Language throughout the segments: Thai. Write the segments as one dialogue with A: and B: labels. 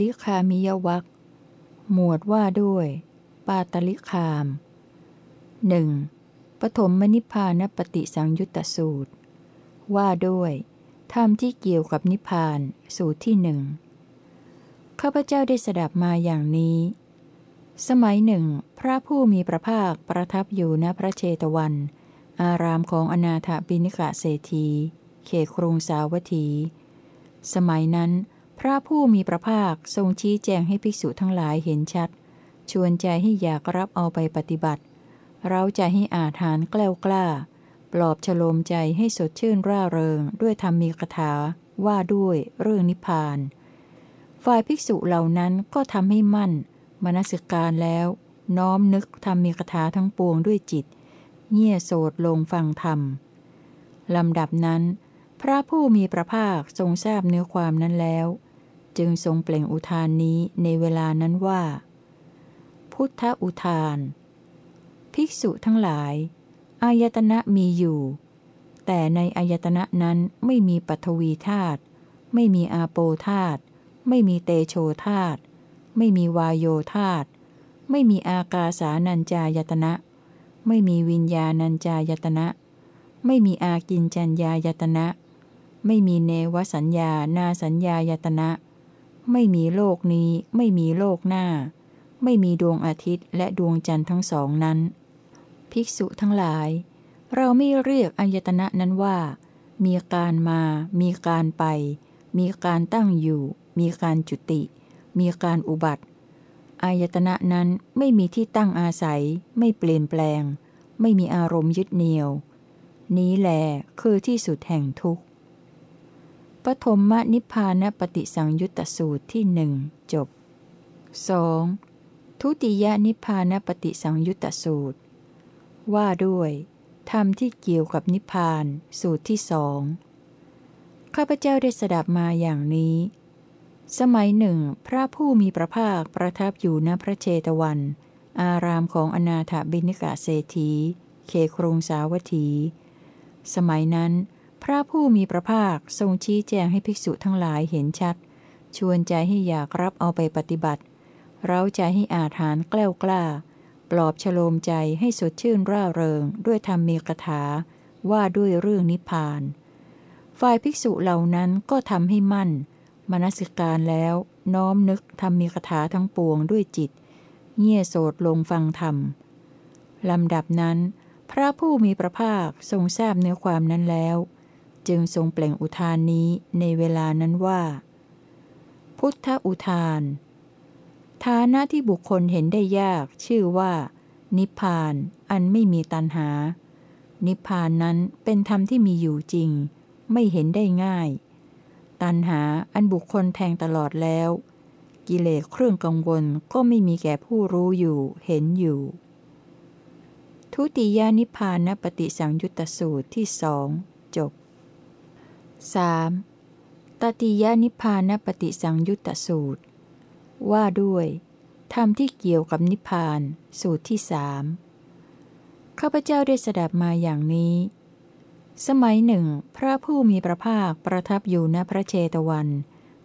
A: ลิคามิยวักหมวดว่าด้วย ปาตลิคามหนึ่งปฐมมนิพพานปฏิสังยุตตสูตร ว่าด้วยธรรมที่เกี่ยวกับนิพพานสูตรที่หนึ่งข้าพเจ้าได้สดับมาอย่างนี้ สมัยหนึ่ง พระผู้มีพระภาคประทับอยู่ณพระเชตวัน อารามของอนาถบิณิกะเศรษฐีเขครุงสาวัตถี สมัยนั้น ระผู้มีพระภาคทรงชี้แจงให้ภิกษุทั้งหลายเห็นชัด ชวนใจให้อยากรับเอาไปปฏิบัติ เราจะให้อาถานแกล้วกล้า ปลอบฉโลมใจให้สดชื่นร่าเริง ด้วยธรรมีกถาว่าด้วยเรื่องนิพพาน ฝ่ายภิกษุเหล่านั้นก็ทำให้มั่น มนสิการแล้ว น้อมนึกทำมีคาถาทั้งปวงด้วยจิต เงี่ยโสดลงฟังธรรมลำดับนั้น พระผู้มีพระภาคทรงทราบเนื้อความนั้นแล้ว จึงทรงเปล่งอุทานนี้ในเวลานั้นว่า พุทธอุทาน ภิกษุทั้งหลาย อายตนะมีอยู่ แต่ในอายตนะนั้นไม่มีปัทวีธาตุไม่มีอาโปธาตุไม่มีเตโชธาตไม่มีวายโยธาตไม่มีอากาสานัญจายตนะ ไม่มีวิญญาณัญจายตนะ ไม่มีอากินจัญญายตนะ ไม่มีเนวสัญญานาสัญญายตนะ ไม่มีโลกนี้ ไม่มีโลกหน้า ไม่มีดวงอาทิตย์และดวงจันทร์ทั้งสองนั้น ภิกษุทั้งหลาย เราไม่เรียกอายตนะนั้นว่า มีการมา มีการไป มีการตั้งอยู่ มีการจุติ มีการอุบัติ อายตนะนั้นไม่มีที่ตั้งอาศัย ไม่เปลี่ยนแปลง ไม่มีอารมณ์ยึดเหนี่ยว นี้แหลคือที่สุดแห่งทุกข์ ปฐมมนิพพานปฏิสังยุตตสูตรที่หนึ่งจบ 2. ทุติยนิพพานปฏิสังยุตตสูตร ว่าด้วยธรรมที่เกี่ยวกับนิพพานสูตรที่สองข้าพเจ้าได้สดับมาอย่างนี้ สมัยหนึ่ง พระผู้มีพระภาคประทับอยู่ณพระเชตวัน อารามของอนาถบิณกาเศรษฐีเคครงสาวัตถี สมัยนั้น พระผู้มีพระภาคทรงชี้แจงให้ภิกษุทั้งหลายเห็นชัด ชวนใจให้อยากรับเอาไปปฏิบัติ เราใจให้อาถานแกล้วกล้า ปลอบฉโลมใจให้สดชื่นร่าเริง ด้วยธรรมมีกถา ว่าด้วยเรื่องนิพพาน ฝ่ายภิกษุเหล่านั้นก็ทำให้มั่น มนสิการแล้วน้อมนึกทำมีคาถาทั้งปวงด้วยจิต เงี่ยโสดลงฟังธรรมลำดับนั้น พระผู้มีพระภาคทรงทราบเนื้อความนั้นแล้ว จึงทรงเปล่งอุทานนี้ในเวลานั้นว่า พุทธอุทาน ฐานะที่บุคคลเห็นได้ยาก ชื่อว่า นิพพานอันไม่มีตันหา นิพพานนั้นเป็นธรรมที่มีอยู่จริง ไม่เห็นได้ง่าย ตันหาอันบุคคลแทงตลอดแล้ว กิเลสเครื่องกังวลก็ไม่มีแก่ผู้รู้อยู่เห็นอยู่ทุติยานิพพานปฏิสังยุตตสูตรที่สอง 3. ตติยานิพานปฏิสังยุตตสูตร ว่าด้วยธรรมที่เกี่ยวกับนิพพานสูตรที่สามข้าพเจ้าได้สดับมาอย่างนี้ สมัยหนึ่ง พระผู้มีพระภาคประทับอยู่ณพระเชตวัน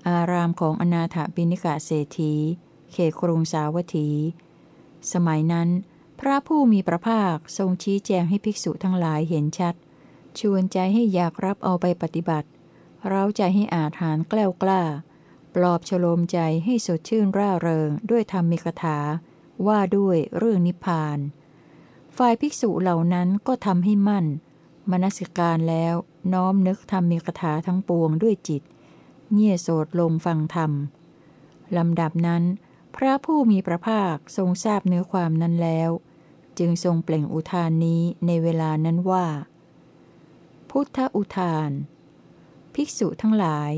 A: อารามของอนาถบิณิกาเศรษฐี เขครุงสาวัตถี สมัยนั้น พระผู้มีพระภาคทรงชี้แจงให้ภิกษุทั้งหลายเห็นชัด ชวนใจให้อยากรับเอาไปปฏิบัติ เราใจให้อาถานแกล้วกล้า ปลอบฉโลมใจให้สดชื่นร่าเริงด้วยธรรมิกถา ว่าด้วยเรื่องนิพพาน ฝ่ายภิกษุเหล่านั้นก็ทำให้มั่น มนสิการแล้วน้อมนึกทำมีคาถาทั้งปวงด้วยจิต เงี่ยโสดลงฟังธรรมลำดับนั้น พระผู้มีพระภาคทรงทราบเนื้อความนั้นแล้ว จึงทรงเปล่งอุทานนี้ในเวลานั้นว่า พุทธอุทาน ภิกษุทั้งหลาย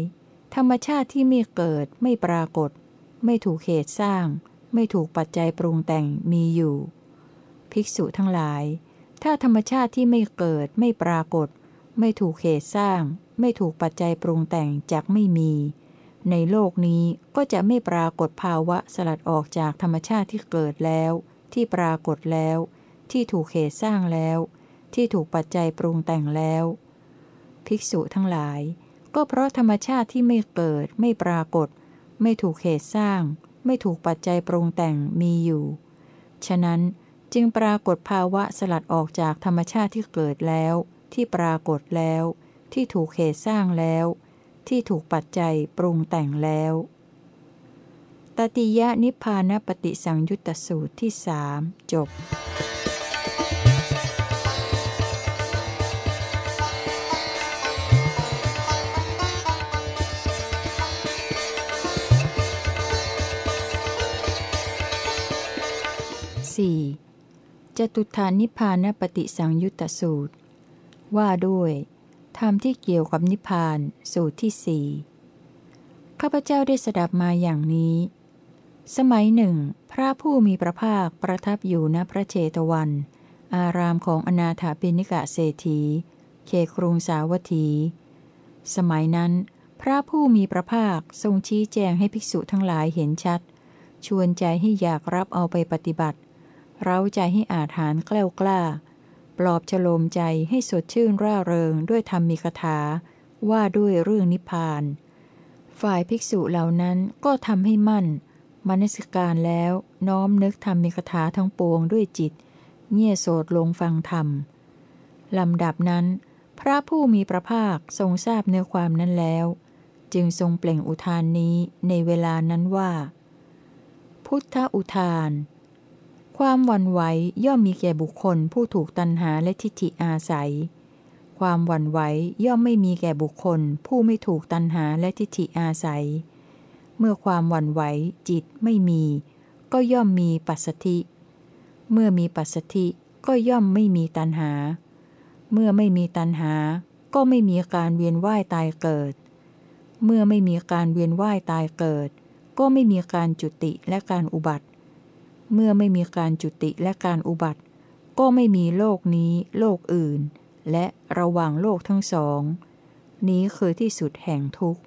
A: ธรรมชาติที่ไม่เกิดไม่ปรากฏ ไม่ถูกเหตุสร้าง ไม่ถูกปัจจัยปรุงแต่งมีอยู่ ภิกษุทั้งหลาย ถ้าธรรมชาติที่ไม่เกิดไม่ปรากฏ ไม่ถูกเหตุสร้าง ไม่ถูกปัจจัยปรุงแต่งจากไม่มี ในโลกนี้ก็จะไม่ปรากฏภาวะสลัดออกจากธรรมชาติที่เกิดแล้ว ที่ปรากฏแล้ว ที่ถูกเหตุสร้างแล้วที่ถูกปัจจัยปรุงแต่งแล้ว ภิกษุทั้งหลาย ก็เพราะธรรมชาติที่ไม่เกิด ไม่ปรากฏ ไม่ถูกเหตุสร้าง ไม่ถูกปัจจัยปรุงแต่งมีอยู่ ฉะนั้นจึงปรากฏภาวะสลัดออกจากธรรมชาติที่เกิดแล้ว ที่ปรากฏแล้ว ที่ถูกเหตุสร้างแล้ว ที่ถูกปัจจัยปรุงแต่งแล้ว ตติยะนิพพานปฏิสังยุตตสูตรที่สามจบ 4. จตุธานิพพานปฏิสังยุตตสูตร ว่าด้วยธรรมที่เกี่ยวกับนิพพานสูตรที่สี่ข้าพเจ้าได้สดับมาอย่างนี้ สมัยหนึ่ง พระผู้มีพระภาคประทับอยู่ณพระเชตวัน อารามของอนาถาปิณิกะเศรษฐีเขครุงสาวัตถี สมัยนั้น พระผู้มีพระภาคทรงชี้แจงให้ภิกษุทั้งหลายเห็นชัด ชวนใจให้อยากรับเอาไปปฏิบัติ เร้าใจให้อาถานแกล้วกล้า ปลอบฉโลมใจให้สดชื่นร่าเริงด้วยธรรมมีคาถา ว่าด้วยเรื่องนิพพาน ฝ่ายภิกษุเหล่านั้นก็ทำให้มั่น มนสิการแล้วน้อมนึกธรรมมีคาถาทั้งปวงด้วยจิต เงี่ยโสดลงฟังธรรมลำดับนั้น พระผู้มีพระภาคทรงทราบเนื้อความนั้นแล้ว จึงทรงเปล่งอุทานนี้ในเวลานั้นว่า พุทธอุทาน ความหวั่นไหวย่อมมีแก่บุคคลผู้ถูกตัณหาและทิฏฐิอาศัย ความหวั่นไหวย่อมไม่มีแก่บุคคล ผู้ไม่ถูกตัณหาและทิฏฐิอาศัย เมื่อความหวั่นไหวจิตไม่มี ก็ย่อมมีปัสสธิ เมื่อมีปัสสธิก็ย่อมไม่มีตัณหา เมื่อไม่มีตัณหา ก็ไม่มีการเวียนว่ายตายเกิด เมื่อไม่มีการเวียนว่ายตายเกิด ก็ไม่มีการจุติและการอุบัติ เมื่อไม่มีการจุติและการอุบัติ ก็ไม่มีโลกนี้ โลกอื่น และระหว่างโลกทั้งสอง นี้คือที่สุดแห่งทุกข์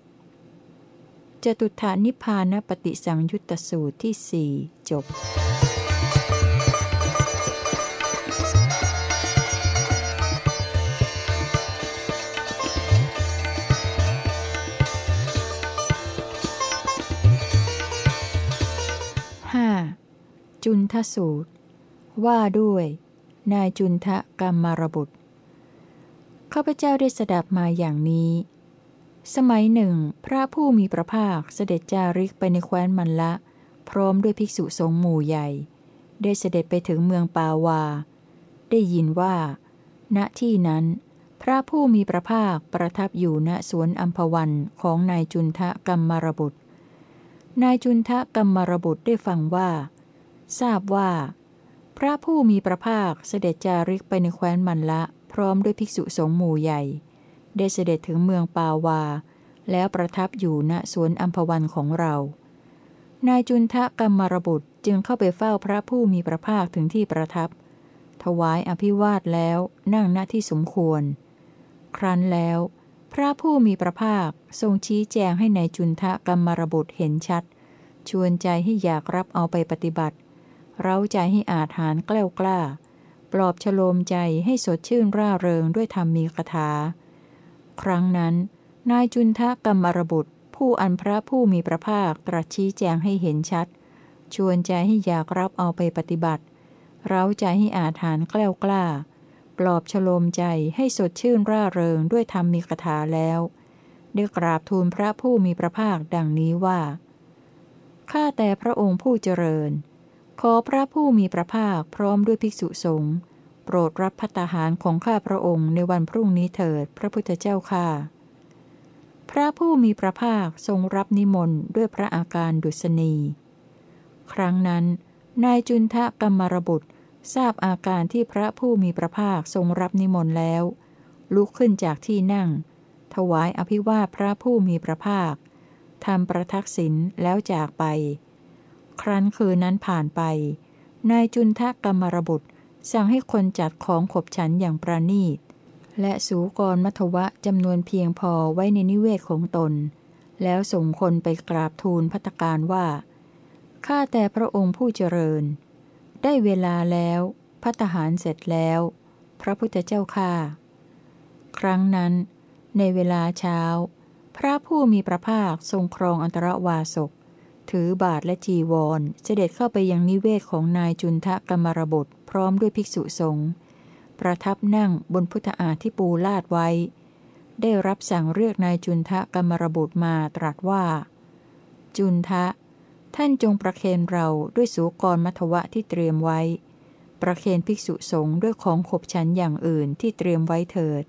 A: จตุธานิพานปฏิสังยุตตสูตรที่สี่จบ จุนทสูตร ว่าด้วย นายจุนทะกรรมารบุตรข้าพเจ้าได้สดับมาอย่างนี้ สมัยหนึ่ง พระผู้มีพระภาคเสด็จจาริกไปในแคว้นมันละ พร้อมด้วยภิกษุสงฆ์หมู่ใหญ่ ได้เสด็จไปถึงเมืองปาวา ได้ยินว่า ณที่นั้น พระผู้มีพระภาคประทับอยู่ณสวนอัมพวันของนายจุนทะกรรมารบุตรนายจุนทะกรรมารบุตรได้ฟังว่า ทราบว่า พระผู้มีพระภาคเสด็จจาริกไปในแคว้นมันละ พร้อมด้วยภิกษุสงฆ์หมู่ใหญ่ ได้เสด็จถึงเมืองปาวา แล้วประทับอยู่ณสวนอัมพวันของเรา นายจุนทะกรรมรบุตรจึงเข้าไปเฝ้าพระผู้มีพระภาคถึงที่ประทับ ถวายอภิวาทแล้วนั่งณที่สมควร ครั้นแล้ว พระผู้มีพระภาคทรงชี้แจงให้ในายจุนทะกรรมรบุตรเห็นชัด ชวนใจให้อยากรับเอาไปปฏิบัติ เร้าใจให้อาถานแกล้วกล้า ปลอบฉโลมใจให้สดชื่นร่าเริงด้วยธรรมมีคาถา ครั้งนั้น นายจุนทะกรรมรบุตร ผู้อันพระผู้มีพระภาคตรัสชี้แจงให้เห็นชัด ชวนใจให้อยากรับเอาไปปฏิบัติ เร้าใจให้อาถานแกล้วกล้า ปลอบฉโลมใจให้สดชื่นร่าเริงด้วยธรรมมีคาถาแล้วได้กราบทูลพระผู้มีพระภาคดังนี้ว่าข้าแต่พระองค์ผู้เจริญ ขอพระผู้มีพระภาคพร้อมด้วยภิกษุสงฆ์โปรดรับพัตาหารของข้าพระองค์ในวันพรุ่งนี้เถิดพระพุทธเจ้าข้าพระผู้มีพระภาคทรงรับนิมนต์ด้วยพระอาการดุษณี ครั้งนั้น นายจุนทะกรรมรบุตรทราบอาการที่พระผู้มีพระภาคทรงรับนิมนต์แล้ว ลุกขึ้นจากที่นั่ง ถวายอภิวาทพระผู้มีพระภาคทำประทักษิณแล้วจากไป ครั้นคืนนั้นผ่านไป นายจุนทะกรรมรบุตร สั่งให้คนจัดของขบฉันอย่างประนีต และสูกรมัทวะจำนวนเพียงพอไว้ในนิเวศของตน แล้วส่งคนไปกราบทูลพัตการว่า ข้าแต่พระองค์ผู้เจริญ ได้เวลาแล้วพัตหารเสร็จแล้ว พระพุทธเจ้าข้าครั้งนั้น ในเวลาเช้า พระผู้มีพระภาคทรงครองอันตรวาสก ถือบาทและจีวร เสด็จเข้าไปยังนิเวศของนายจุนทะกรรมรบทพร้อมด้วยภิกษุสงฆ์ประทับนั่งบนพุทธาที่ปูลาดไว้ ได้รับสั่งเรียกนายจุนทะกรรมรบุตรมาตรัสว่า จุนทะ ท่านจงประเคนเราด้วยสูกรมัทวะที่เตรียมไว้ ประเคนภิกษุสงฆ์ด้วยของขบฉันอย่างอื่นที่เตรียมไว้เถิด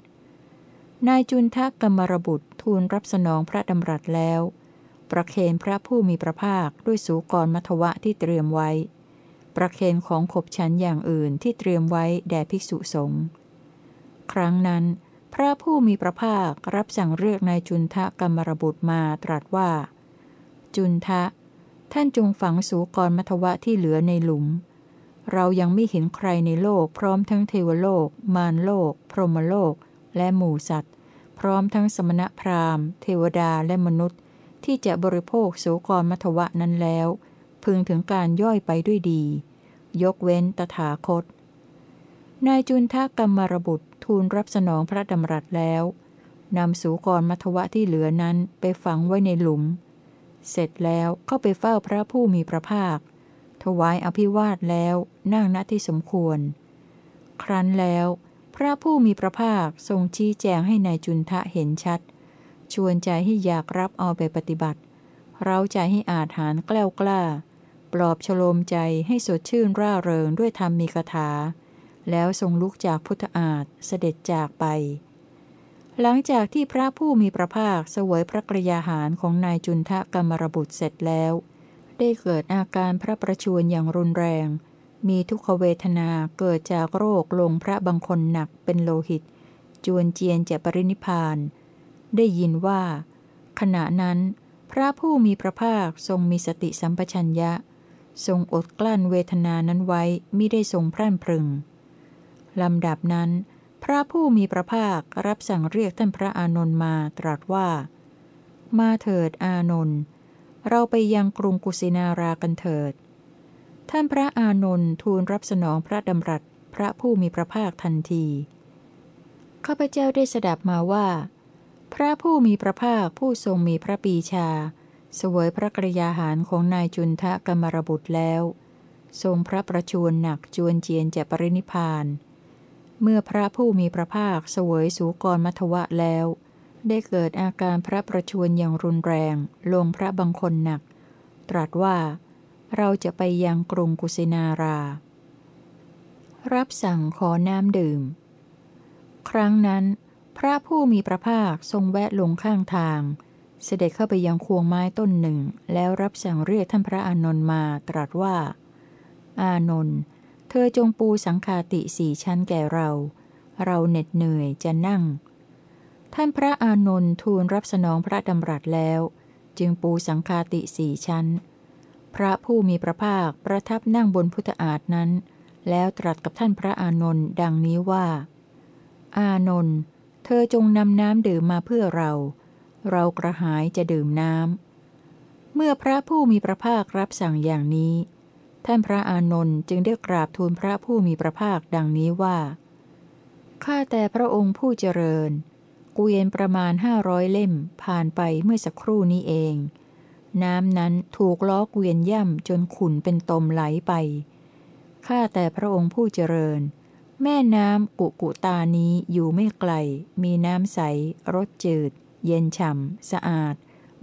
A: นายจุนทะกรรมรบุตรทูลรับสนองพระดำรัสแล้ว ประเคนพระผู้มีพระภาคด้วยสูกรมัทวะที่เตรียมไว้ ประเคนของขบฉันอย่างอื่นที่เตรียมไว้แด่ภิกษุสงฆ์ครั้งนั้น พระผู้มีพระภาครับสั่งเรียกนายจุนทะกรรมรบุตรมาตรัสว่า จุนทะ ท่านจงฝังสูกรมัทวะที่เหลือในหลุม เรายังไม่เห็นใครในโลกพร้อมทั้งเทวโลก มารโลก พรหมโลก และหมู่สัตว์ พร้อมทั้งสมณพราหมณ์ เทวดาและมนุษย์ ที่จะบริโภคสูกรมัทวะนั้นแล้ว พึงถึงการย่อยไปด้วยดี ยกเว้นตถาคต นายจุนทะกรรมรบุตรทูลรับสนองพระดำรัสแล้วนำสูกรมัทวะที่เหลือนั้นไปฝังไว้ในหลุม เสร็จแล้วเข้าไปเฝ้าพระผู้มีพระภาค ถวายอภิวาทแล้วนั่งณที่สมควร ครั้นแล้ว พระผู้มีพระภาคทรงชี้แจงให้ในายจุนทะเห็นชัด ชวนใจให้อยากรับเอาไปปฏิบัติ เร้าใจให้อาจหารแกล้วกล้า ปลอบฉโลมใจให้สดชื่นร่าเริงด้วยธรรมมีคาถา แล้วทรงลุกจากพุทธอาฏเสด็จจากไป หลังจากที่พระผู้มีพระภาคเสวยพระกรยาหารของนายจุนทะกรรมรบุตรเสร็จแล้ว ได้เกิดอาการพระประชวรอย่างรุนแรง มีทุกขเวทนาเกิดจากโรคลงพระบางคนหนักเป็นโลหิต จวนเจียนจะปรินิพาน ได้ยินว่า ขณะนั้น พระผู้มีพระภาคทรงมีสติสัมปชัญญะ ทรงอดกลั้นเวทนานั้นไว้มิได้ทรงพรั่นพรึงลำดับนั้น พระผู้มีพระภาครับสั่งเรียกท่านพระอานนท์มาตรัสว่า มาเถิดอานนท์เราไปยังกรุงกุสินารากันเถิด ท่านพระอานนท์ทูลรับสนองพระดำรัสพระผู้มีพระภาคทันที ข้าพเจ้าได้สดับมาว่า พระผู้มีพระภาคผู้ทรงมีพระปีชา เสวยพระกรยาหารของนายจุนทะกมรบุตรแล้ว ทรงพระประชวรหนักจวนเจียนจะปรินิพาน เมื่อพระผู้มีพระภาคเสวยสูกรมัทวะแล้ว ได้เกิดอาการพระประชวรอย่างรุนแรง ลงพระบังคนหนัก ตรัสว่า เราจะไปยังกรุงกุสินารา รับสั่งขอน้ำดื่ม ครั้งนั้น พระผู้มีพระภาคทรงแวะลงข้างทาง เสด็จเข้าไปยังควงไม้ต้นหนึ่ง แล้วรับสั่งเรียกท่านพระอานนท์มาตรัสว่า อานนท์เธอจงปูสังคาติสี่ชั้นแก่เรา เราเหน็ดเหนื่อยจะนั่ง ท่านพระอานนท์ทูลรับสนองพระดำรัสแล้ว จึงปูสังคาติสี่ชั้น พระผู้มีพระภาคประทับนั่งบนพุทธอาฏนั้น แล้วตรัสกับท่านพระอานนท์ดังนี้ว่า อานนท์ เธอจงนำน้ำดื่มมาเพื่อเรา เรากระหายจะดื่มน้ำ เมื่อพระผู้มีพระภาครับสั่งอย่างนี้ ท่านพระอานนท์จึงได้กราบทูลพระผู้มีพระภาคดังนี้ว่า ข้าแต่พระองค์ผู้เจริญ เกวียนประมาณห้าร้อยเล่มผ่านไปเมื่อสักครู่นี้เอง น้ำนั้นถูกล้อเกวียนย่ำจนขุนเป็นตมไหลไป ข้าแต่พระองค์ผู้เจริญ แม่น้ำกุกุตานี้อยู่ไม่ไกล มีน้ำใส รสจืด เย็นฉ่ำ สะอาด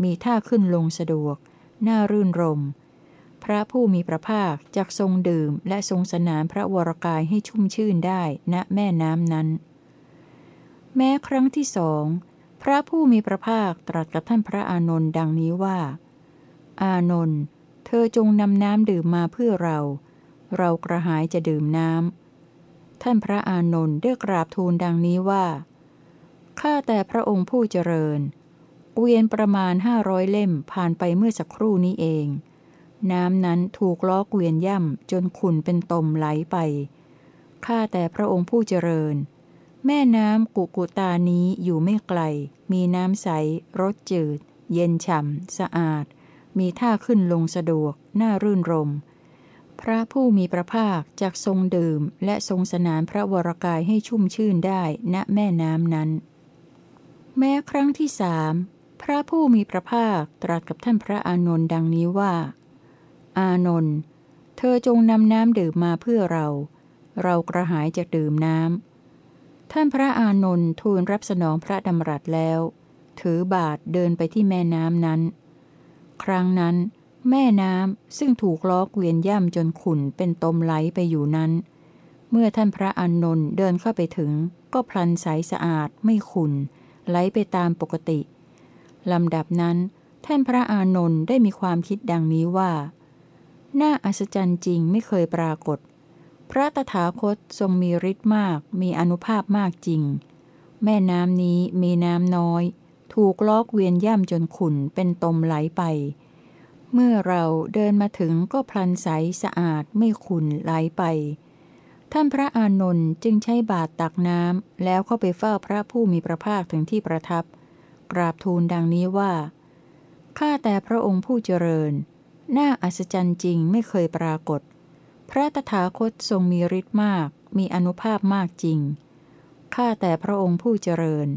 A: มีท่าขึ้นลงสะดวก น่ารื่นรม พระผู้มีพระภาคจักทรงดื่มและทรงสนานพระวรกายให้ชุ่มชื่นได้ณแม่น้ำนั้น แม้ครั้งที่สอง พระผู้มีพระภาคตรัสกับท่านพระอานนท์ดังนี้ว่า อานนท์ เธอจงนำน้ำดื่มมาเพื่อเรา เรากระหายจะดื่มน้ำ ท่านพระอานนท์ได้กราบทูลดังนี้ว่า ข้าแต่พระองค์ผู้เจริญ เวียนประมาณห้าร้อยเล่มผ่านไปเมื่อสักครู่นี้เอง น้ำนั้นถูกล้อเวียนย่ำจนขุ่นเป็นตมไหลไป ข้าแต่พระองค์ผู้เจริญ แม่น้ำกุกุตานี้อยู่ไม่ไกล มีน้ำใส รสจืด เย็นฉ่ำ สะอาด มีท่าขึ้นลงสะดวก น่ารื่นรม พระผู้มีพระภาคจักทรงดื่ม และทรงสนานพระวรกายให้ชุ่มชื่นได้ณแม่น้ำนั้น แม้ครั้งที่สามพพระผู้มีพระภาคตรัสกับท่านพระอานนท์ดังนี้ว่า อานนท์เธอจงนำน้ำดื่มมาเพื่อเรา เรากระหายจะดื่มน้ำท่านพระอานนท์ทูลรับสนองพระดำรัสแล้ว ถือบาทเดินไปที่แม่น้ำนั้น ครั้งนั้น แม่น้ำซึ่งถูกล้อเกวียนย่ำจนขุ่นเป็นตมไหลไปอยู่นั้น เมื่อท่านพระอานนท์เดินเข้าไปถึง ก็พลันใสสะอาดไม่ขุ่นไหลไปตามปกติลำดับนั้น ท่านพระอานนท์ได้มีความคิดดังนี้ว่า น่าอัศจรรย์จริงไม่เคยปรากฏ พระตถาคตทรงมีฤทธิ์มากมีอนุภาพมากจริง แม่น้ำนี้มีน้ำน้อย ถูกลอกเวียนย่ำจนขุ่นเป็นตมไหลไป เมื่อเราเดินมาถึงก็พลันใสสะอาดไม่ขุนไหลไป ท่านพระอานนท์จึงใช้บาตรตักน้ำแล้วเข้าไปเฝ้าพระผู้มีพระภาคถึงที่ประทับ กราบทูลดังนี้ว่า ข้าแต่พระองค์ผู้เจริญ น่าอัศจรรย์จริงไม่เคยปรากฏ พระตถาคตทรงมีฤทธิ์มาก มีอนุภาพมากจริง ข้าแต่พระองค์ผู้เจริญ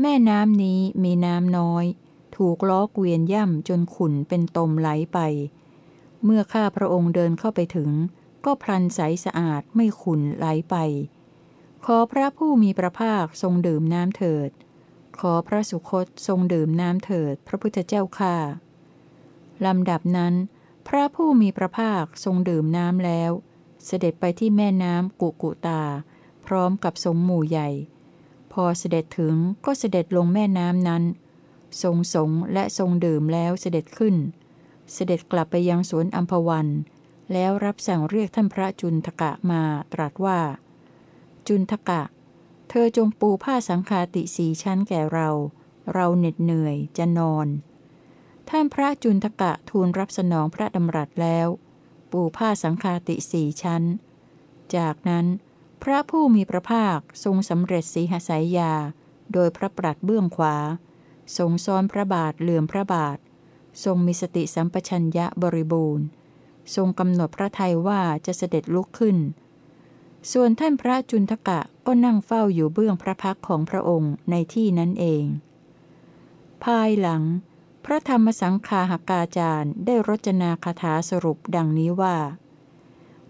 A: แม่น้ำนี้มีน้ำน้อย ถูกล้อเกวียนย่ำจนขุนเป็นตมไหลไป เมื่อข้าพระองค์เดินเข้าไปถึง ก็พลันใสสะอาดไม่ขุนไหลไป ขอพระผู้มีพระภาคทรงดื่มน้ำเถิด ขอพระสุคตทรงดื่มน้ำเถิด พระพุทธเจ้าค่าลำดับนั้น พระผู้มีพระภาคทรงดื่มน้ำแล้ว เสด็จไปที่แม่น้ำกุกุตา พร้อมกับสงหมู่ใหญ่ พอเสด็จถึงก็เสด็จลงแม่น้ำนั้น ทรงสงและทรงดื่มแล้วเสด็จขึ้น เสด็จกลับไปยังสวนอัมพวัน แล้วรับสั่งเรียกท่านพระจุนทกะมาตรัสว่า จุนทกะ เธอจงปูผ้าสังคาติสีชั้นแก่เรา เราเหน็ดเหนื่อยจะนอน ท่านพระจุนทกะทูลรับสนองพระดำรัสแล้ว ปูผ้าสังคาติสีชั้น จากนั้นพระผู้มีพระภาคทรงสำเร็จสีหสายยา โดยพระปรัดเบื้องขวา ทรงซ้อนพระบาทเหลื่อมพระบาท ทรงมีสติสัมปชัญญะบริบูรณ์ ทรงกำหนดพระทัยว่าจะเสด็จลุกขึ้น ส่วนท่านพระจุนทกะก็นั่งเฝ้าอยู่เบื้องพระพักของพระองค์ในที่นั้นเอง ภายหลัง พระธรรมสังคาหากาจารย์ได้รจนาคาถาสรุปดังนี้ว่า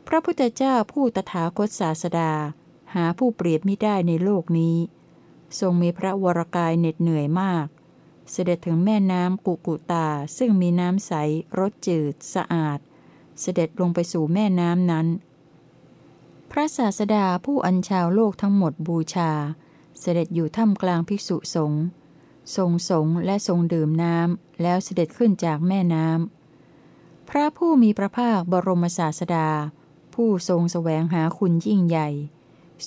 A: พระพุทธเจ้าผู้ตถาคตศาสดา หาผู้เปรียบไม่ได้ในโลกนี้ ทรงมีพระวรกายเหน็ดเหนื่อยมาก เสด็จถึงแม่น้ำกุกุตาซึ่งมีน้ำใสรสจืด สะอาด เสด็จลงไปสู่แม่น้ำนั้น พระศาสดาผู้อัญชาวโลกทั้งหมดบูชา เสด็จอยู่ท่ามกลางภิกษุสงฆ์ทรงสงและทรงดื่มน้ำแล้วเสด็จขึ้นจากแม่น้ำพระผู้มีพระภาคบรมศาสดา ผู้ทรงสแสวงหาคุณยิ่งใหญ่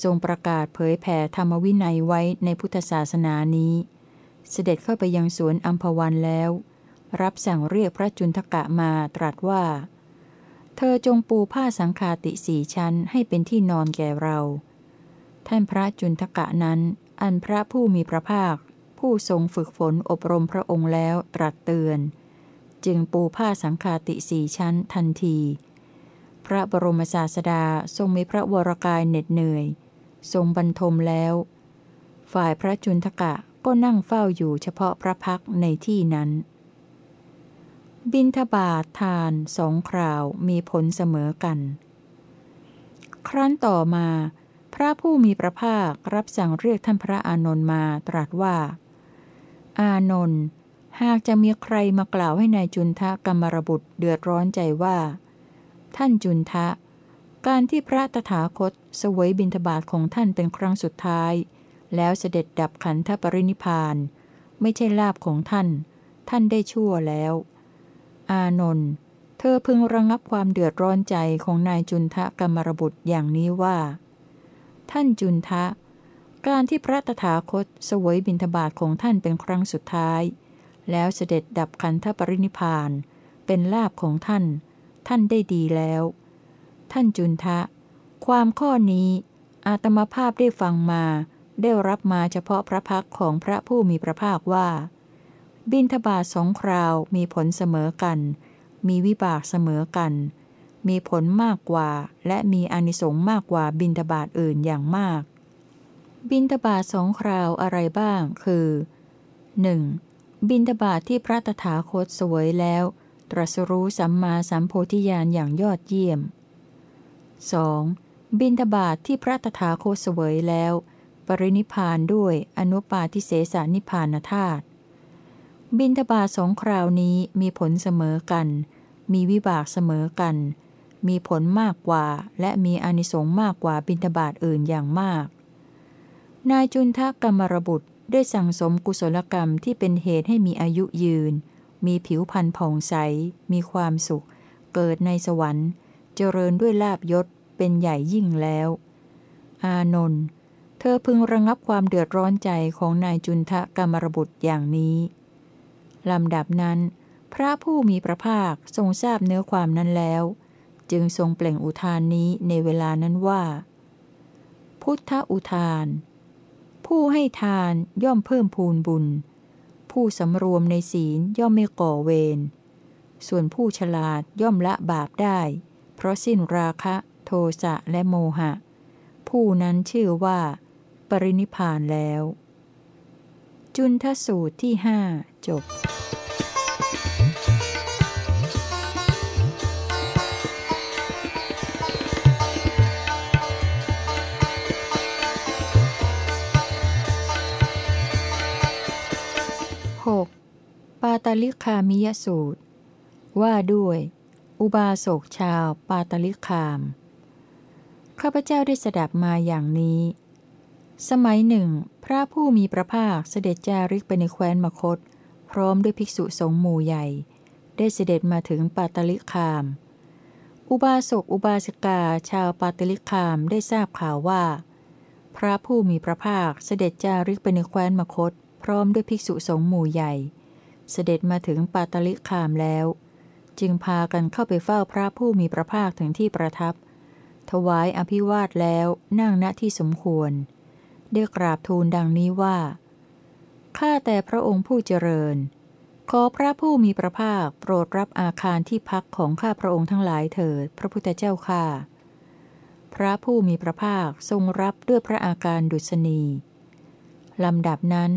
A: ทรงประกาศเผยแผ่ธรรมวินัยไว้ในพุทธศาสนานี้ เสด็จเข้าไปยังสวนอัมพวันแล้ว รับสั่งเรียกพระจุนทกะมาตรัสว่า เธอจงปูผ้าสังคาติสีชั้นให้เป็นที่นอนแก่เรา ท่านพระจุนทกะนั้น อันพระผู้มีพระภาค ผู้ทรงฝึกฝนอบรมพระองค์แล้วตรัสเตือน จึงปูผ้าสังคาติสีชั้นทันที พระบรมศาสดาทรงมีพระวรกายเหน็ดเหนื่อย ทรงบรรทมแล้ว ฝ่ายพระจุนทกะ ก็นั่งเฝ้าอยู่เฉพาะพระพักในที่นั้น บินทบาททานสองคราวมีผลเสมอกัน ครั้นต่อมา พระผู้มีพระภาครับสั่งเรียกท่านพระอานนท์มาตรัสว่า อานนท์หากจะมีใครมากล่าวให้ในายจุนทะกรรมรบุตรเดือดร้อนใจว่า ท่านจุนทะ การที่พระตถาคตสวยบินทบาทของท่านเป็นครั้งสุดท้าย แล้วเสด็จดับขันธปรินิพาน ไม่ใช่ลาบของท่าน ท่านได้ชั่วแล้ว อานนท์เธอพึงระงงับความเดือดร้อนใจของนายจุนทะกรรมรบุตรอย่างนี้ว่า ท่านจุนทะ การที่พระตถาคตสวยบิณฑบาตของท่านเป็นครั้งสุดท้าย แล้วเสด็จดับขันธปรินิพาน เป็นลาบของท่าน ท่านได้ดีแล้ว ท่านจุนทะ ความข้อนี้อาตมาภาพได้ฟังมา ได้รับมาเฉพาะพระพักของพระผู้มีพระภาคว่า บินทบาทสองคราวมีผลเสมอกัน มีวิบากเสมอกัน มีผลมากกว่า และมีอนิสงส์มากกว่าบินทบาทอื่นอย่างมาก บินทบาทสองคราวอะไรบ้าง คือ 1. บินทบาทที่พระตถาคตสวยแล้ว ตรัสรู้สัมมาสัมโพธิญาณอย่างยอดเยี่ยม 2. บินทบาทที่พระตถาคตสวยแล้ว ปรินิพานด้วยอนุปาทิเสสนิพานธาตุบินทบาทสองคราวนี้มีผลเสมอกัน มีวิบากเสมอกัน มีผลมากกว่า และมีอนิสงส์มากกว่าบินทบาทอื่นอย่างมาก นายจุนทกรรมรบุตรได้สั่งสมกุศลกรรมที่เป็นเหตุให้มีอายุยืน มีผิวพรรณผ่องใส มีความสุข เกิดในสวรรค์ เจริญด้วยลาบยศ เป็นใหญ่ยิ่งแล้ว อานนท์ เธอพึงระงับความเดือดร้อนใจของนายจุนทะกรรมรบุตรอย่างนี้ ลำดับนั้น พระผู้มีพระภาคทรงทราบเนื้อความนั้นแล้ว จึงทรงเปล่งอุทานนี้ในเวลานั้นว่า พุทธอุทาน ผู้ให้ทานย่อมเพิ่มพูนบุญ ผู้สำรวมในศีลย่อมไม่ก่อเวร ส่วนผู้ฉลาดย่อมละบาปได้ เพราะสิ้นราคะ โทสะและโมหะ ผู้นั้นชื่อว่า ปรินิพานแล้ว จุนทสูตรที่ห้าจบ 6. ปาตาลิคามิยสูตร ว่าด้วย อุบาสกชาวปาตาลิคาม ข้าพเจ้าได้สดับมาอย่างนี้ สมัยหนึ่ง พระผู้มีพระภาคเสด็จจาริกไปในแคว้นมคต พร้อมด้วยภิกษุสงฆ์หมู่ใหญ่ ได้เสด็จมาถึงปาตลิคาม อุบาสกอุบาสิกาชาวปาตลิคามได้ทราบข่าวว่า พระผู้มีพระภาคเสด็จจาริกไปในแคว้นมคต พร้อมด้วยภิกษุสงฆ์หมู่ใหญ่ เสด็จมาถึงปาตลิคามแล้ว จึงพากันเข้าไปเฝ้าพระผู้มีพระภาคถึงที่ประทับ ถวายอภิวาทแล้วนั่งณที่สมควร ได้กราบทูลดังนี้ว่า ข้าแต่พระองค์ผู้เจริญ ขอพระผู้มีพระภาคโปรดรับอาคารที่พักของข้าพระองค์ทั้งหลายเถิด พระพุทธเจ้าข้าพระผู้มีพระภาคทรงรับด้วยพระอาการดุษณีลำดับนั้น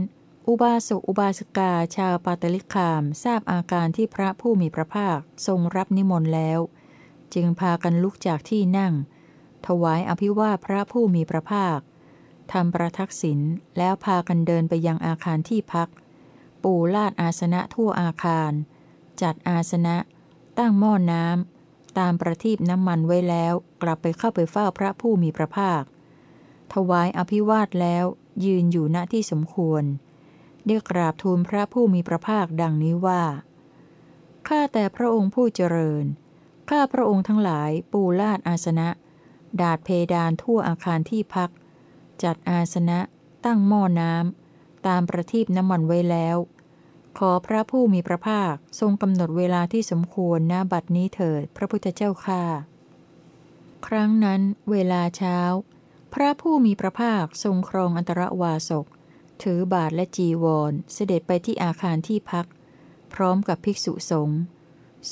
A: อุบาสกอุบาสิกาชาวปาตลิคามทราบอาการที่พระผู้มีพระภาคทรงรับนิมนต์แล้ว จึงพากันลุกจากที่นั่ง ถวายอภิวาพระผู้มีพระภาค ทำประทักษิณแล้วพากันเดินไปยังอาคารที่พัก ปูลาดอาสนะทั่วอาคาร จัดอาสนะ ตั้งหม้อน้ำตามประทีปน้ำมันไว้แล้วกลับไปเข้าไปเฝ้าพระผู้มีพระภาค ถวายอภิวาทแล้วยืนอยู่ณที่สมควรได้กราบทูลพระผู้มีพระภาคดังนี้ว่า ข้าแต่พระองค์ผู้เจริญ ข้าพระองค์ทั้งหลายปูลาดอาสนะ ดาดเพดานทั่วอาคารที่พัก จัดอาสนะ ตั้งหม้อน้ำตามประทีปน้ำมันไว้แล้ว ขอพระผู้มีพระภาคทรงกำหนดเวลาที่สมควรณบัดนี้เถิดพระพุทธเจ้าข้าครั้งนั้น เวลาเช้า พระผู้มีพระภาคทรงครองอันตรวาสก ถือบาทและจีวรเสด็จไปที่อาคารที่พัก พร้อมกับภิกษุสงฆ์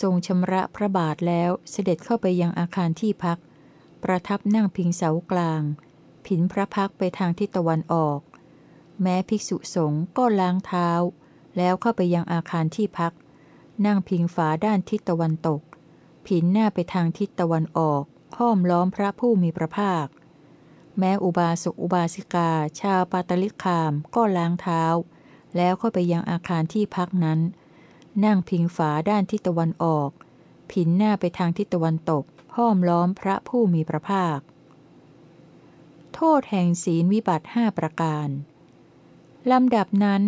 A: ทรงชำระพระบาทแล้วเสด็จเข้าไปยังอาคารที่พัก ประทับนั่งพิงเสากลาง ผินพระพักไปทางทิศตะวันออก แม้ภิกษุสงฆ์ก็ล้างเท้า แล้วเข้าไปยังอาคารที่พัก นั่งพิงฝาด้านทิศตะวันตก ผินหน้าไปทางทิศตะวันออกห้อมล้อมพระผู้มีพระภาค แม้อุบาสกอุบาสิกา ชาวปาตลิคามก็ล้างเท้า แล้วเข้าไปยังอาคารที่พักนั้น นั่งพิงฝาด้านทิศตะวันออก ผินหน้าไปทางทิศตะวันตก ห้อมล้อมพระผู้มีพระภาค โทษแห่งศีลวิบัติห้าประการ ลำดับนั้น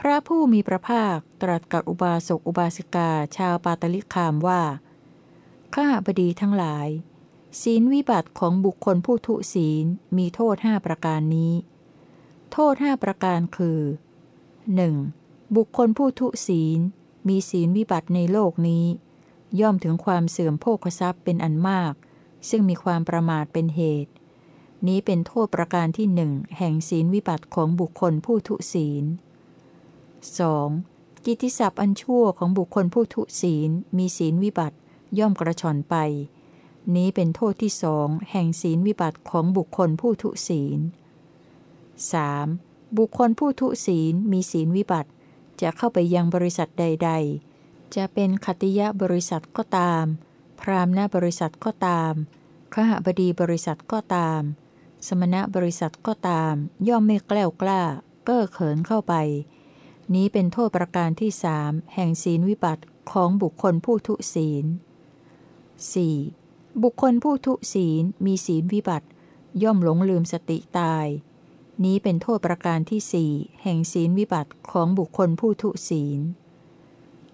A: พระผู้มีพระภาคตรัสกับอุบาสกอุบาสิกาชาวปาตลิคามว่า ข้าบดีทั้งหลาย ศีลวิบัติของบุคคลผู้ทุศีลมีโทษห้าประการนี้ โทษห้าประการคือ 1. บุคคลผู้ทุศีล มีศีลวิบัติในโลกนี้ ย่อมถึงความเสื่อมโภคทรัพย์เป็นอันมาก ซึ่งมีความประมาทเป็นเหตุ นี้เป็นโทษประการที่หนึ่งแห่งศีลวิบัติของบุคคลผู้ทุศีล 2. กิติศัพท์อันชั่วของบุคคลผู้ทุศีลมีศีลวิบัติย่อมกระชอนไป นี้เป็นโทษที่สองแห่งศีลวิบัติของบุคคลผู้ทุศีล 3. บุคคลผู้ทุศีลมีศีลวิบัติจะเข้าไปยังบริษัทใด ๆ จะเป็นคติยะบริษัทก็ตาม พรามณบริษัทก็ตามขหบดีบริษัทก็ตาม สมณบริษัทก็ตาม ย่อมไม่แกล้วกล้า เก้อเขินเข้าไป นี้เป็นโทษประการที่สามแห่งศีลวิบัติของบุคคลผู้ทุศีล 4. บุคคลผู้ทุศีลมีศีลวิบัติ ย่อมหลงลืมสติตาย นี้เป็นโทษประการที่สี่แห่งศีลวิบัติของบุคคลผู้ทุศีล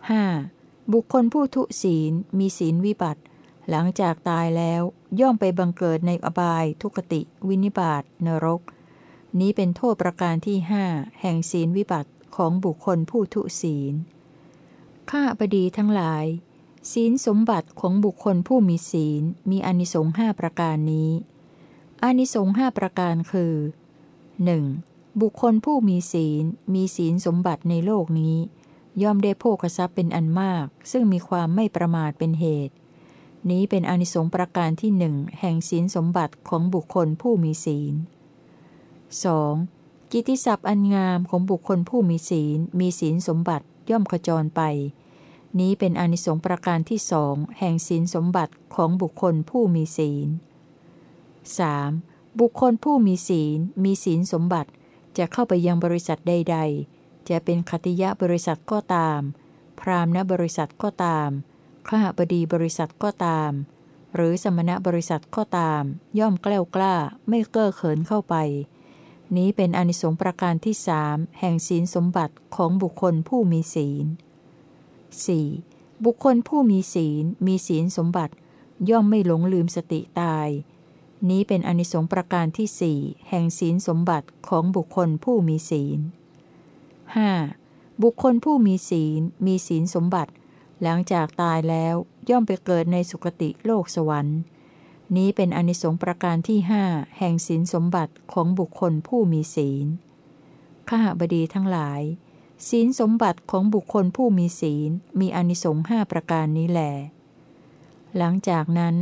A: 5. บุคคลผู้ทุศีลมีศีลวิบัติ หลังจากตายแล้วย่อมไปบังเกิดในอบายทุกติ วินิบาตนรก นี้เป็นโทษประการที่ห้าแห่งศีลวิบัติของบุคคลผู้ทุศีล ข้าบดีทั้งหลาย ศีลสมบัติของบุคคลผู้มีศีลมีอนิสงฆ์ห้าประการนี้ อนิสงฆ์ห้าประการคือ 1. บุคคลผู้มีศีลมีศีลสมบัติในโลกนี้ ย่อมได้โภคทรัพย์เป็นอันมาก ซึ่งมีความไม่ประมาทเป็นเหตุ นี้เป็นอนิสงส์ประการที่หนึ่งแห่งศีลสมบัติของบุคคลผู้มีศีล 2. กิติศัพท์อันงามของบุคคลผู้มีศีล มีศีลสมบัติย่อมขจรไป นี้เป็นอนิสงส์ประการที่สองแห่งศีลสมบัติของบุคคลผู้มีศีล 3. บุคคลผู้มีศีล มีศีลสมบัติจะเข้าไปยังบริษัทใด ๆ จะเป็นคติยะบริษัทก็ตาม พรามณบริษัทก็ตาม ขหบดีบริษัทก็ตาม หรือสมณบริษัทก็ตาม ย่อมแกล้วกล้าไม่เก้อเขินเข้าไป นี้เป็นอนิสงส์ประการที่สามแห่งศีลสมบัติของบุคคลผู้มีศีล 4. บุคคลผู้มีศีลมีศีลสมบัติ ย่อมไม่หลงลืมสติตาย นี้เป็นอนิสงส์ประการที่สี่แห่งศีลสมบัติของบุคคลผู้มีศีล 5. บุคคลผู้มีศีลมีศีลสมบัติ หลังจากตายแล้วย่อมไปเกิดในสุคติโลกสวรรค์ นี้เป็นอนิสงส์ประการที่ห้าแห่งศีลสมบัติของบุคคลผู้มีศีลข้าบดีทั้งหลาย ศีลสมบัติของบุคคลผู้มีศีลมีอนิสงส์ห้าประการนี้แหลหลังจากนั้น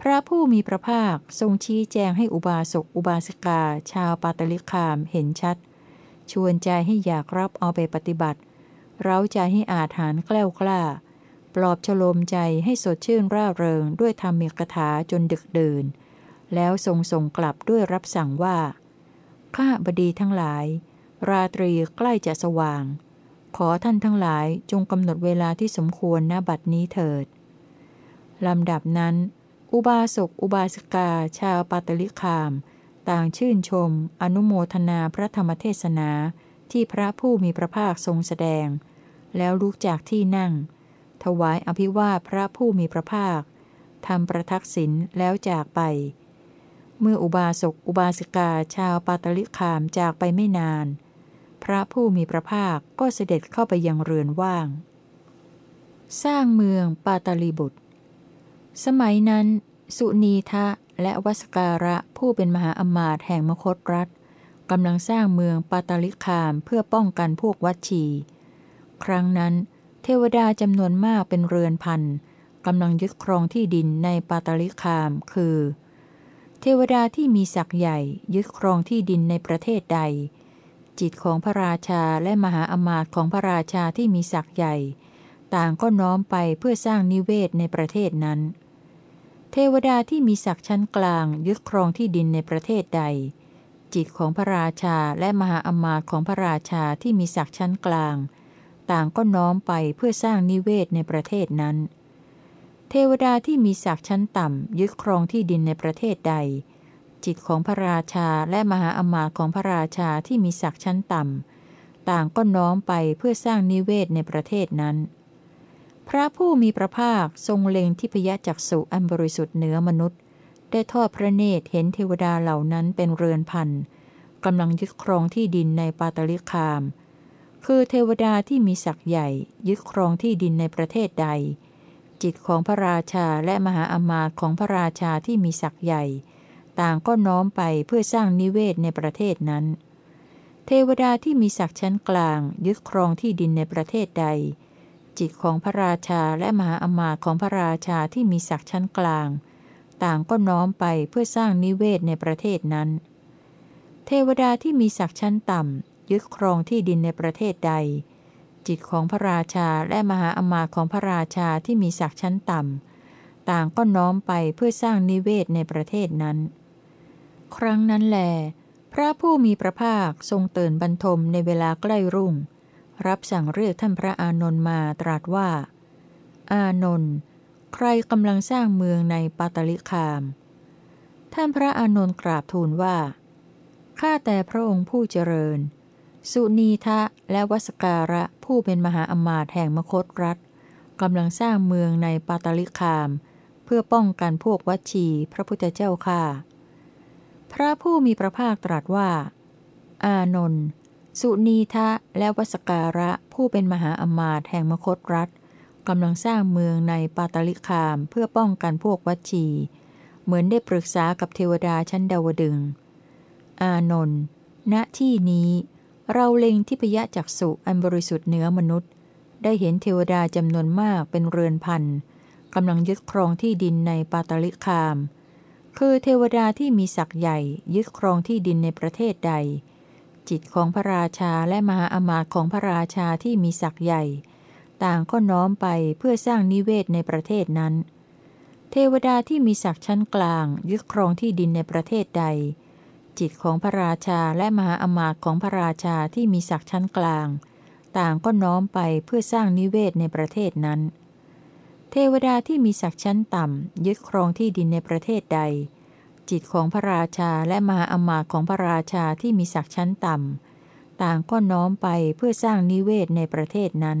A: พระผู้มีพระภาคทรงชี้แจงให้อุบาสกอุบาสิกา ชาวปาตลิคามเห็นชัด ชวนใจให้อยากรับเอาไปปฏิบัติ เร้าใจให้อาถานแกล้วกล้า ปลอบฉโลมใจให้สดชื่นร่าเริงด้วยธรรมีกถาจนดึกเดินแล้วทรงส่งกลับด้วยรับสั่งว่า ข้าบดีทั้งหลาย ราตรีใกล้จะสว่าง ขอท่านทั้งหลายจงกำหนดเวลาที่สมควรณบัดนี้เถิด ลำดับนั้น อุบาสกอุบาสิกา ชาวปาตลิคาม ต่างชื่นชม อนุโมทนาพระธรรมเทศนาที่พระผู้มีพระภาคทรงแสดง แล้วลุกจากที่นั่ง ถวายอภิวาพระผู้มีพระภาคทำประทักษิณแล้วจากไป เมื่ออุบาสกอุบาสิกาชาวปาตลิคามจากไปไม่นาน พระผู้มีพระภาคก็เสด็จเข้าไปยังเรือนว่าง สร้างเมืองปาตลีบุตร สมัยนั้น สุนีทะและวัสการะผู้เป็นมหาอมาตย์แห่งมคตรัฐกำลังสร้างเมืองปาตาลิคามเพื่อป้องกันพวกวัชี ครั้งนั้น เทวดาจำนวนมากเป็นเรือนพันกำลังยึดครองที่ดินในปาตลิคาม คือ เทวดาที่มีศักย์ใหญ่ยึดครองที่ดินในประเทศใด จิตของพระราชาและมหาอมาตย์ของพระราชาที่มีศักย์ใหญ่ ต่างก็น้อมไปเพื่อสร้างนิเวศในประเทศนั้น เทวดาที่มีศักย์ชั้นกลางยึดครองที่ดินในประเทศใด จิตของพระราชาและมหาอมาตย์ของพระราชาที่มีศักย์ชั้นกลาง ต่างก็น้อมไปเพื่อสร้างนิเวศในประเทศนั้น เทวดาที่มีศักย์ชั้นต่ำยึดครองที่ดินในประเทศใด จิตของพระราชาและมหาอมาตย์ของพระราชาที่มีศักย์ชั้นต่ำ ต่างก็น้อมไปเพื่อสร้างนิเวศในประเทศนั้น พระผู้มีพระภาคทรงเล็งทิพยจักษุอันบริสุทธิ์เหนือมนุษย์ ได้ทอดพระเนตรเห็นเทวดาเหล่านั้นเป็นเรือนพันกำลังยึดครองที่ดินในปาตาลิคาม คือเทวดาที่มีศักย์ใหญ่ยึดครองที่ดินในประเทศใด จิตของพระราชาและมหาอมาตของพระราชาที่มีศักย์ใหญ่ ต่างก็น้อมไปเพื่อสร้างนิเวศในประเทศนั้น เทวดาที่มีศักย์ชั้นกลางยึดครองที่ดินในประเทศใด จิตของพระราชาและมหาอมาตของพระราชาที่มีศักย์ชั้นกลาง ต่างก็น้อมไปเพื่อสร้างนิเวศในประเทศนั้น เทวดาที่มีศักย์ชั้นต่ำ ยึดครองที่ดินในประเทศใด จิตของพระราชาและมหาอมาตย์ของพระราชาที่มีศักดิ์ชั้นต่ำ ต่างก็น้อมไปเพื่อสร้างนิเวศในประเทศนั้น ครั้งนั้นแล พระผู้มีพระภาคทรงเตื่นบรรทมในเวลาใกล้รุ่ง รับสั่งเรียกท่านพระอานนท์มาตรัสว่า อานนท์ใครกำลังสร้างเมืองในปาตลิคาม ท่านพระอานนท์กราบทูลว่าข้าแต่พระองค์ผู้เจริญ สุนีทะและวสการะผู้เป็นมหาอมาตย์แห่งมคตรัฐกำลังสร้างเมืองในปาตลิคาม เพื่อป้องกันพวกวัชี พระพุทธเจ้าข้าพระผู้มีพระภาคตรัสว่า อานนท์สุนีทะและวสการะผู้เป็นมหาอมาตย์แห่งมคตรัฐกำลังสร้างเมืองในปาตลิคามเพื่อป้องกันพวกวัชี เหมือนได้ปรึกษากับเทวดาชั้นดาวดึง อานนท์ณที่นี้ เราเล็งทิพยจักสุอันบริสุทธิ์เหนือมนุษย์ ได้เห็นเทวดาจำนวนมากเป็นเรือนพันกำลังยึดครองที่ดินในปาตลิคาม คือเทวดาที่มีศักย์ใหญ่ยึดครองที่ดินในประเทศใด จิตของพระราชาและมหาอมาตย์ของพระราชาที่มีศักย์ใหญ่ ต่างก็น้อมไปเพื่อสร้างนิเวศในประเทศนั้น เทวดาที่มีศักดิ์ชั้นกลางยึดครองที่ดินในประเทศใด จิตของพระราชาและมหาอมาตย์ของพระราชาที่มีศักดิ์ชั้นกลาง ต่างก็น้อมไปเพื่อสร้างนิเวศในประเทศนั้น เทวดาที่มีศักดิ์ชั้นต่ำ ยึดครองที่ดินในประเทศใด จิตของพระราชาและมหาอมาตย์ของพระราชาที่มีศักดิ์ชั้นต่ำ ต่างก็น้อมไปเพื่อสร้างนิเวศในประเทศนั้น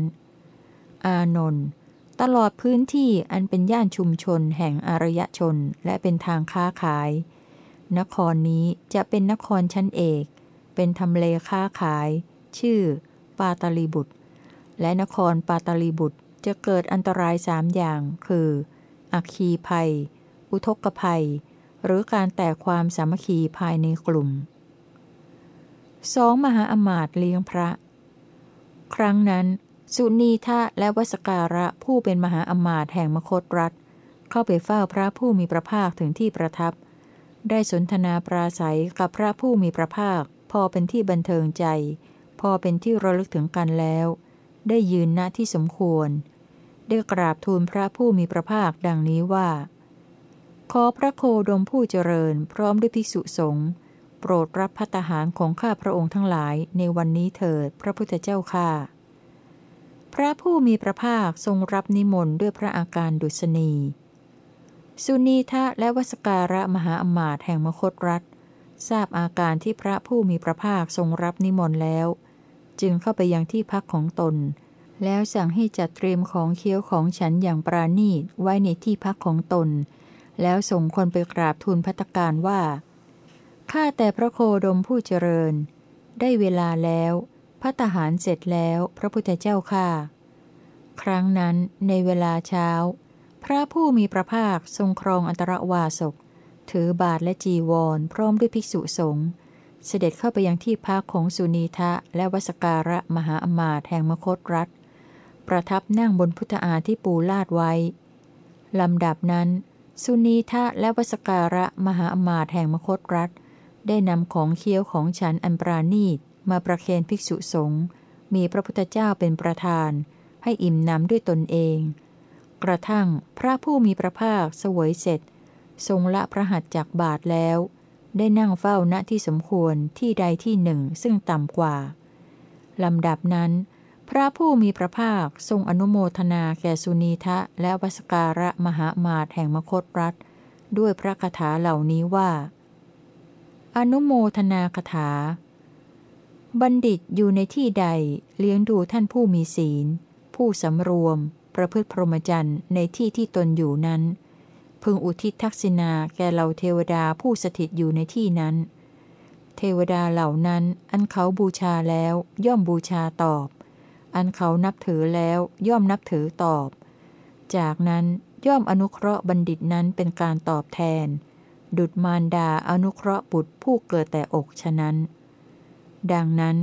A: อานนท์ตลอดพื้นที่อันเป็นย่านชุมชนแห่งอารยชนและเป็นทางค้าขาย นครนี้จะเป็นนครชั้นเอก เป็นทำเลค้าขาย ชื่อ ปาตาลีบุตร และนครปาตาลีบุตรจะเกิดอันตรายสามอย่าง คืออัคคีภัย อุทกภัย หรือการแตกความสามัคคีภายในกลุ่มสองมหาอมาตย์เลี้ยงพระ ครั้งนั้น สุนีทะและวสการะผู้เป็นมหาอมาตย์แห่งมคตรัฐ เข้าไปเฝ้าพระผู้มีพระภาคถึงที่ประทับ ได้สนทนาปราศัยกับพระผู้มีพระภาค พอเป็นที่บันเทิงใจ พอเป็นที่ระลึกถึงกันแล้ว ได้ยืนณที่สมควร ได้กราบทูลพระผู้มีพระภาคดังนี้ว่า ขอพระโคดมผู้เจริญ พร้อมด้วยภิกษุสงฆ์โปรดรับพัตหารของข้าพระองค์ทั้งหลายในวันนี้เถิดพระพุทธเจ้าข้าพระผู้มีพระภาคทรงรับนิมนต์ด้วยพระอาการดุษณี สุนีทะและวสการะมหาอมาตย์แห่งมคตรัฐ ทราบอาการที่พระผู้มีพระภาคทรงรับนิมนต์แล้ว จึงเข้าไปยังที่พักของตน แล้วสั่งให้จัดเตรียมของเคี้ยวของฉันอย่างปราณีตไว้ในที่พักของตน แล้วส่งคนไปกราบทูลพัตการว่าข้าแต่พระโคดมผู้เจริญ ได้เวลาแล้วพัตหารเสร็จแล้วพระพุทธเจ้าข้าครั้งนั้นในเวลาเช้า พระผู้มีพระภาคทรงครองอันตรวาสก ถือบาทและจีวร พร้อมด้วยภิกษุสงฆ์เสด็จเข้าไปยังที่พักของสุนีทะและวสการะมหาอมาตแห่งมคตรัฐ ประทับนั่งบนพุทธาที่ปูลาดไว้ ลำดับนั้น สุนีทะและวสการะมหาอมาตแห่งมคตรัฐ ได้นำของเคี้ยวของฉันอันปราณีตมาประเคนภิกษุสงฆ์มีพระพุทธเจ้าเป็นประธาน ให้อิ่มน้ำด้วยตนเอง กระทั่งพระผู้มีพระภาคสวยเสร็จ ทรงละพระหัตจากบาทแล้ว ได้นั่งเฝ้าณที่สมควรที่ใดที่หนึ่งซึ่งต่ำกว่าลำดับนั้น พระผู้มีพระภาคทรงอนุโมทนาแก่สุนีทะและวสการะมหามาตแห่งมคตรัฐ ด้วยพระคาถาเหล่านี้ว่า อนุโมทนาคาถา บัณฑิตอยู่ในที่ใดเลี้ยงดูท่านผู้มีศีล ผู้สำรวม ประพฤติพรหมจรรย์ในที่ที่ตนอยู่นั้น พึงอุทิศทักษิณาแก่เหล่าเทวดาผู้สถิตอยู่ในที่นั้น เทวดาเหล่านั้น อันเขาบูชาแล้วย่อมบูชาตอบ อันเขานับถือแล้วย่อมนับถือตอบ จากนั้นย่อมอนุเคราะห์บัณฑิตนั้นเป็นการตอบแทน ดุดมารดาอนุเคราะห์บุตรผู้เกิดแต่อกฉะนั้น ดังนั้น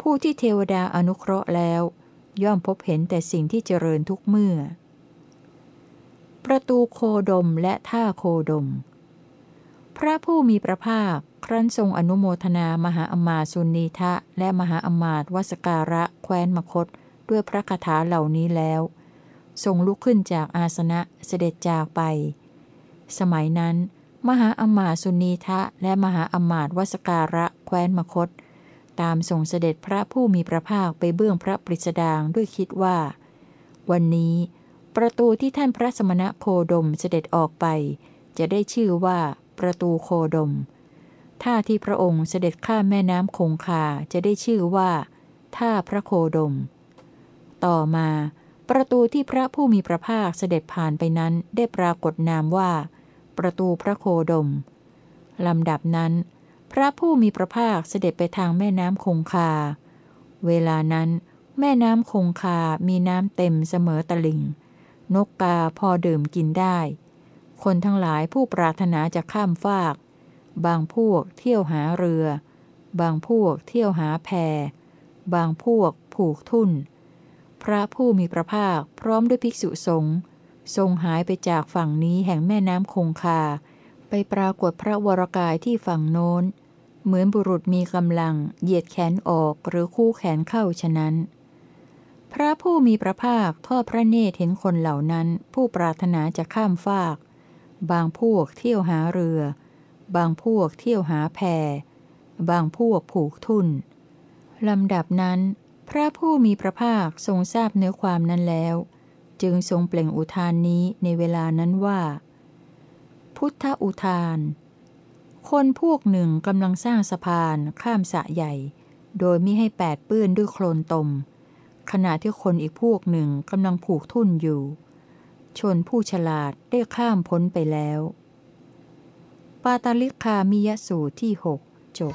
A: ผู้ที่เทวดาอนุเคราะห์แล้ว ย่อมพบเห็นแต่สิ่งที่เจริญทุกเมื่อ ประตูโคดมและท่าโคดม พระผู้มีพระภาคครั้นทรงอนุโมทนามหาอมาสุนีทะ และมหาอมาตวสการะแคว้นมคต ด้วยพระคาถาเหล่านี้แล้ว ทรงลุกขึ้นจากอาสนะเสด็จจากไป สมัยนั้น มหาอมาสุนีทะ และมหาอมาตวสการะแคว้นมคต ตามส่งเสด็จพระผู้มีพระภาคไปเบื้องพระปริสดางด้วยคิดว่า วันนี้ประตูที่ท่านพระสมณะโคดมเสด็จออกไป จะได้ชื่อว่าประตูโคดม ท่าที่พระองค์เสด็จข้ามแม่น้ำคงคาจะได้ชื่อว่า ท่าพระโคดม ต่อมา ประตูที่พระผู้มีพระภาคเสด็จผ่านไปนั้นได้ปรากฏนามว่า ประตูพระโคดมลำดับนั้น พระผู้มีพระภาคเสด็จไปทางแม่น้ำคงคา เวลานั้น แม่น้ำคงคา มีน้ำเต็มเสมอตลิ่ง นกกาพอดื่มกินได้ คนทั้งหลายผู้ปรารถนาจะข้ามฟาก บางพวกเที่ยวหาเรือ บางพวกเที่ยวหาแพ บางพวกผูกทุ่น พระผู้มีพระภาคพร้อมด้วยภิกษุสงฆ์ทรงหายไปจากฝั่งนี้แห่งแม่น้ำคงคา ไปปรากฏพระวรกายที่ฝั่งโน้น เหมือนบุรุษมีกำลัง เหยียดแขนออกหรือคู่แขนเข้าฉะนั้น พระผู้มีพระภาคทอดพระเนตรเห็นคนเหล่านั้น ผู้ปรารถนาจะข้ามฟาก บางพวกเที่ยวหาเรือ บางพวกเที่ยวหาแพบางพวกผูกทุ่นลำดับนั้น พระผู้มีพระภาคทรงทราบเนื้อความนั้นแล้ว จึงทรงเปล่งอุทานนี้ในเวลานั้นว่า พุทธอุทาน คนพวกหนึ่งกำลังสร้างสะพานข้ามสะใหญ่ โดยมิให้แปดเปื้อนด้วยโคลนตม ขณะที่คนอีกพวกหนึ่งกำลังผูกทุ่นอยู่ ชนผู้ฉลาดได้ข้ามพ้นไปแล้ว ปาตาลิกามิยสูตรที่หกจบ